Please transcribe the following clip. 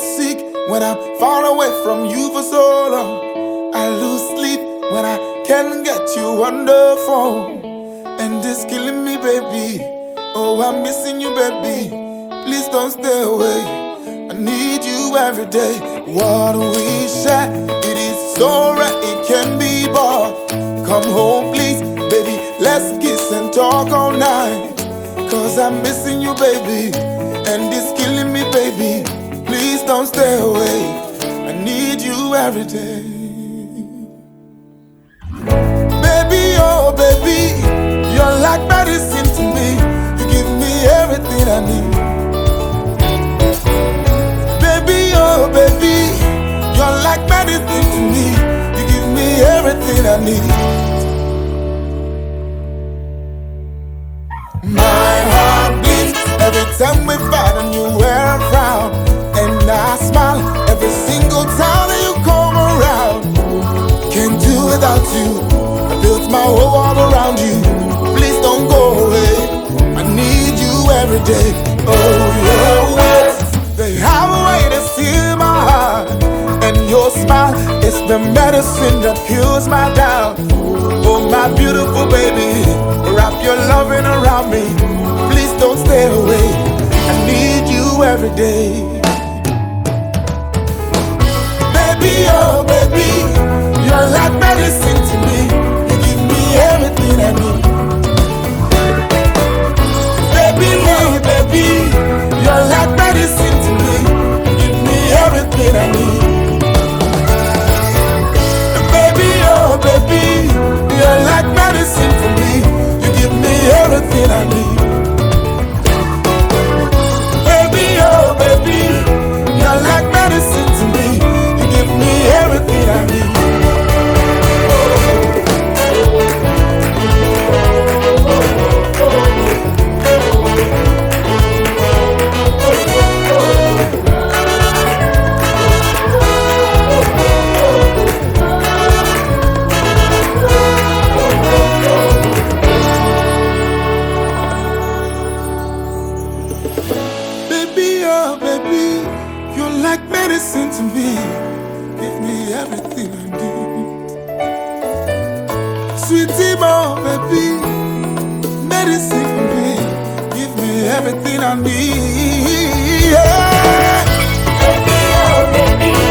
get sick when I'm far away from you for so long. I lose sleep when I can't get you on the phone. And it's killing me, baby. Oh, I'm missing you, baby. Please don't stay away. I need you every day. What we share, it is so rare, it can be bought. Come home, please, baby. Let's kiss and talk all night. Cause I'm missing you, baby. Don't stay away. I need you every day. Baby, oh, baby. You're like medicine to me. You give me everything I need. Baby, oh, baby. You're like medicine to me. You give me everything I need. My heart beats every time we fight whole world around you. Please don't go away. I need you every day. Oh, your words, they have a way to steal my heart. And your smile is the medicine that cures my doubt. Oh, my beautiful baby, wrap your loving around me. Please don't stay away. I need you every day. Everything I need. listen to me, give me everything I need. Sweetie, my baby, medicine for me, give me everything I need. Yeah. Oh baby.